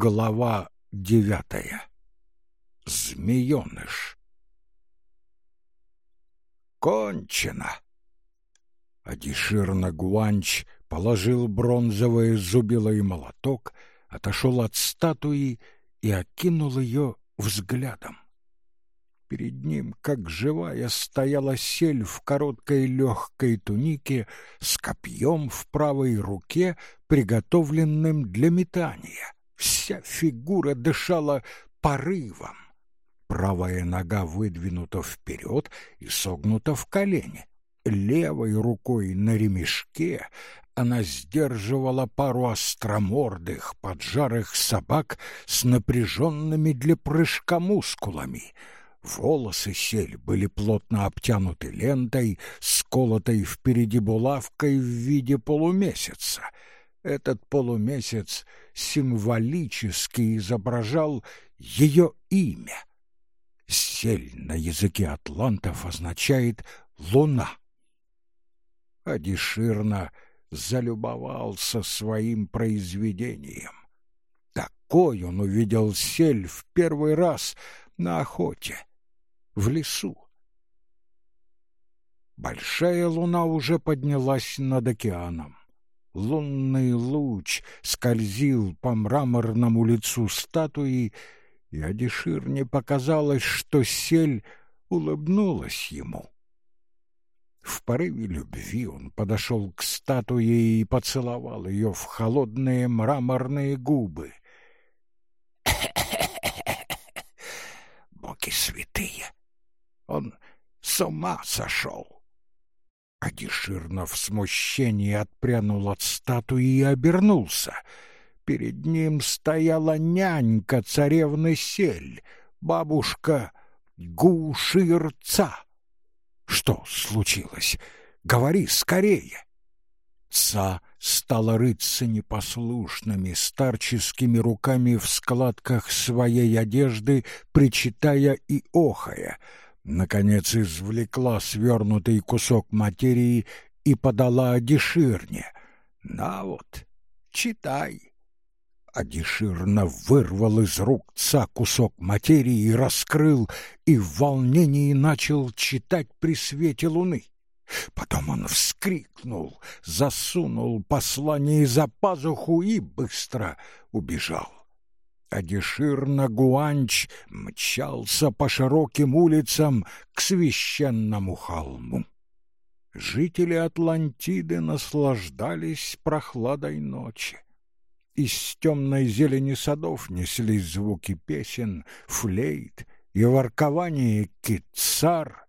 Глава девятая. Змееныш. Кончено. Адишир Нагуанч положил бронзовое зубило и молоток, отошел от статуи и окинул ее взглядом. Перед ним, как живая, стояла сель в короткой легкой тунике с копьем в правой руке, приготовленным для метания. Вся фигура дышала порывом. Правая нога выдвинута вперед и согнута в колени. Левой рукой на ремешке она сдерживала пару остромордых, поджарых собак с напряженными для прыжка мускулами — Волосы сель были плотно обтянуты лентой, сколотой впереди булавкой в виде полумесяца. Этот полумесяц символически изображал ее имя. Сель на языке атлантов означает «луна». Адиширна залюбовался своим произведением. Такой он увидел сель в первый раз на охоте в лесу. Большая луна уже поднялась над океаном. Лунный луч скользил по мраморному лицу статуи, и Адишир показалось, что сель улыбнулась ему. В порыве любви он подошел к статуе и поцеловал ее в холодные мраморные губы. «Боги святые! Он с ума сошел. Адиширнов в смущении отпрянул от статуи и обернулся. Перед ним стояла нянька царевны Сель, бабушка Гуширца. Что случилось? Говори скорее. Ца стала рыться непослушными старческими руками в складках своей одежды, причитая и охая — Наконец извлекла свернутый кусок материи и подала Адиширне. «На вот, читай». Адиширна вырвал из рук ца кусок материи и раскрыл, и в волнении начал читать при свете луны. Потом он вскрикнул, засунул послание за пазуху и быстро убежал. Адишир Нагуанч мчался по широким улицам к священному холму. Жители Атлантиды наслаждались прохладой ночи. Из темной зелени садов неслись звуки песен, флейт и воркование кицар.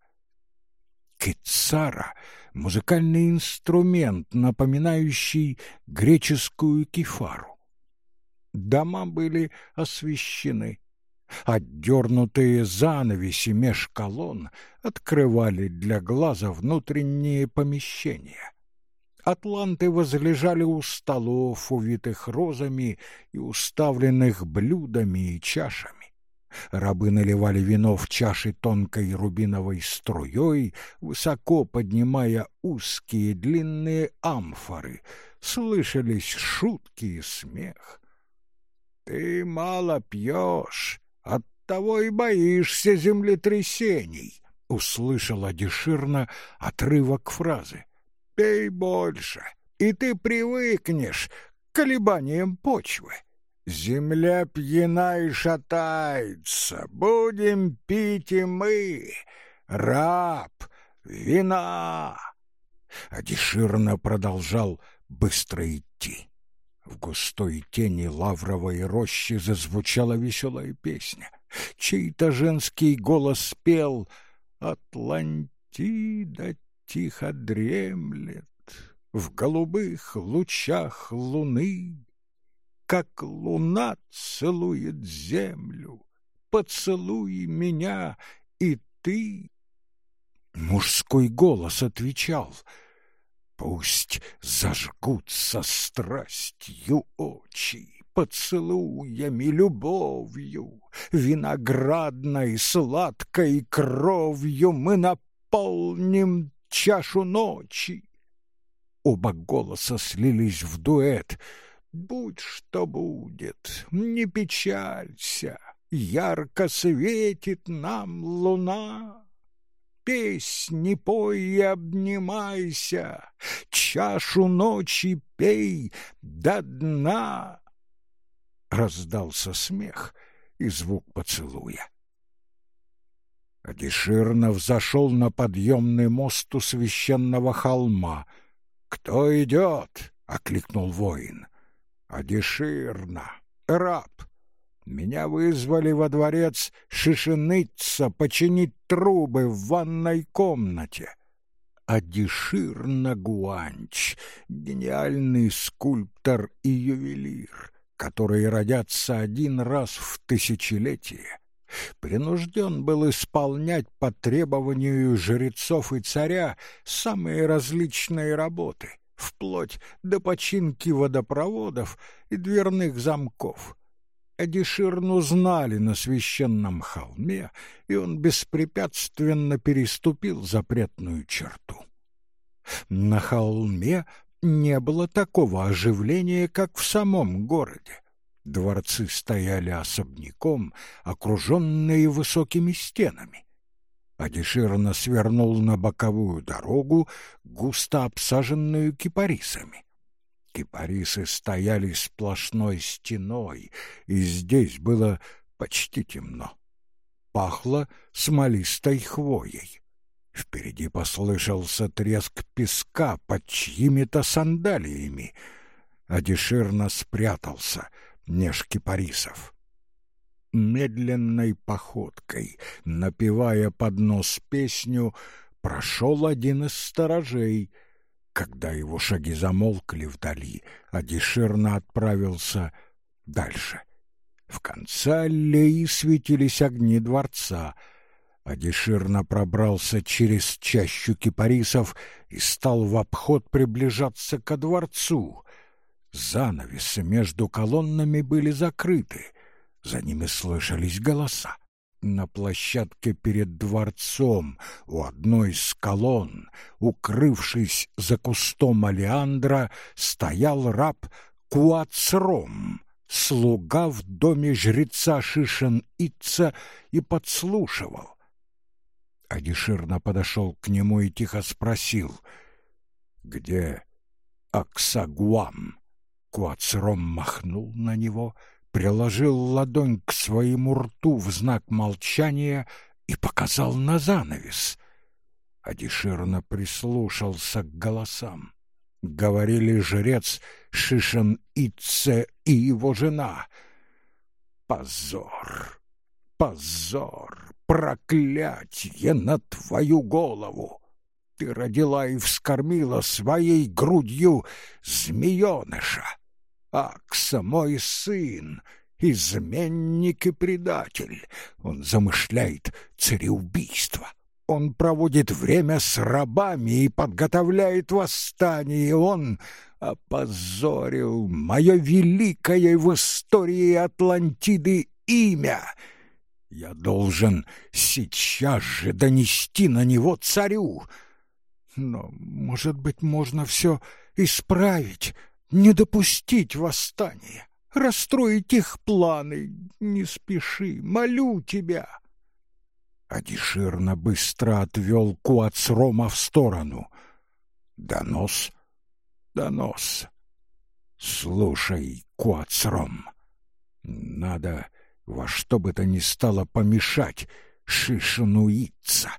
Кицара — музыкальный инструмент, напоминающий греческую кефару. Дома были освещены. Отдернутые занавеси меж колонн открывали для глаза внутренние помещения. Атланты возлежали у столов, увитых розами и уставленных блюдами и чашами. Рабы наливали вино в чаши тонкой рубиновой струей, высоко поднимая узкие длинные амфоры. Слышались шутки и смех. Ты мало пьешь, оттого и боишься землетрясений, — услышала деширно отрывок фразы. Пей больше, и ты привыкнешь к колебаниям почвы. Земля пьяна и шатается, будем пить и мы. Раб, вина. Адиширно продолжал быстро идти. В густой тени лавровой рощи зазвучала веселая песня. Чей-то женский голос пел «Атлантида тихо дремлет в голубых лучах луны, как луна целует землю, поцелуй меня и ты». Мужской голос отвечал — Пусть зажгутся страстью очи, Поцелуями, любовью, Виноградной сладкой кровью Мы наполним чашу ночи. Оба голоса слились в дуэт. Будь что будет, не печалься, ярко светит нам луна. Песни пой и обнимайся, чашу ночи пей до дна. Раздался смех и звук поцелуя. Адиширнов зашел на подъемный мост у священного холма. «Кто идет?» — окликнул воин. «Адиширна, раб, меня вызвали во дворец Шишиныца починить трубы в ванной комнате. Адишир Нагуанч, гениальный скульптор и ювелир, которые родятся один раз в тысячелетие, принужден был исполнять по требованию жрецов и царя самые различные работы, вплоть до починки водопроводов и дверных замков. Адиширну знали на священном холме, и он беспрепятственно переступил запретную черту. На холме не было такого оживления, как в самом городе. Дворцы стояли особняком, окруженные высокими стенами. Адиширна свернул на боковую дорогу, густо обсаженную кипарисами. Кипарисы стояли сплошной стеной, и здесь было почти темно. Пахло смолистой хвоей. Впереди послышался треск песка под чьими-то сандалиями. Адиширно спрятался меж кипарисов. Медленной походкой, напевая под нос песню, прошел один из сторожей — когда его шаги замолкли вдали, Адиширна отправился дальше. В конце аллеи светились огни дворца. Адиширна пробрался через чащу кипарисов и стал в обход приближаться ко дворцу. Занавесы между колоннами были закрыты, за ними слышались голоса. На площадке перед дворцом у одной из колонн, укрывшись за кустом алиандра, стоял раб Куацром, слуга в доме жреца Шишен-Итца, и подслушивал. Адиширно подошел к нему и тихо спросил, «Где Аксагуам?» Куацром махнул на него — приложил ладонь к своему рту в знак молчания и показал на занавес. Адиширно прислушался к голосам. Говорили жрец Шишен Итце и его жена. Позор, позор, проклятие на твою голову! Ты родила и вскормила своей грудью змееныша. Акса, мой сын, изменник и предатель. Он замышляет цареубийство. Он проводит время с рабами и подготовляет восстание. Он опозорил мое великое в истории Атлантиды имя. Я должен сейчас же донести на него царю. Но, может быть, можно все исправить, не допустить восстания, расстроить их планы. Не спеши, молю тебя. Адиширно быстро отвел Куацрома в сторону. Донос, донос. Слушай, Куацром, надо во что бы то ни стало помешать Шишинуица.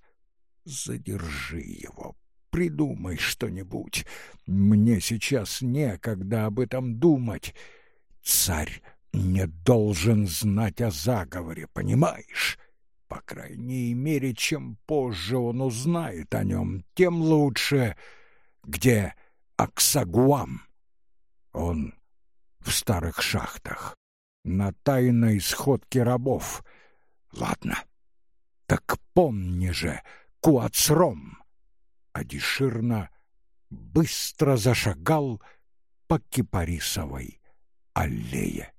Задержи его, придумай что-нибудь. Мне сейчас некогда об этом думать. Царь не должен знать о заговоре, понимаешь? По крайней мере, чем позже он узнает о нем, тем лучше. Где Аксагуам? Он в старых шахтах, на тайной сходке рабов. Ладно, так помни же, Куацром а Диширна быстро зашагал по Кипарисовой аллее.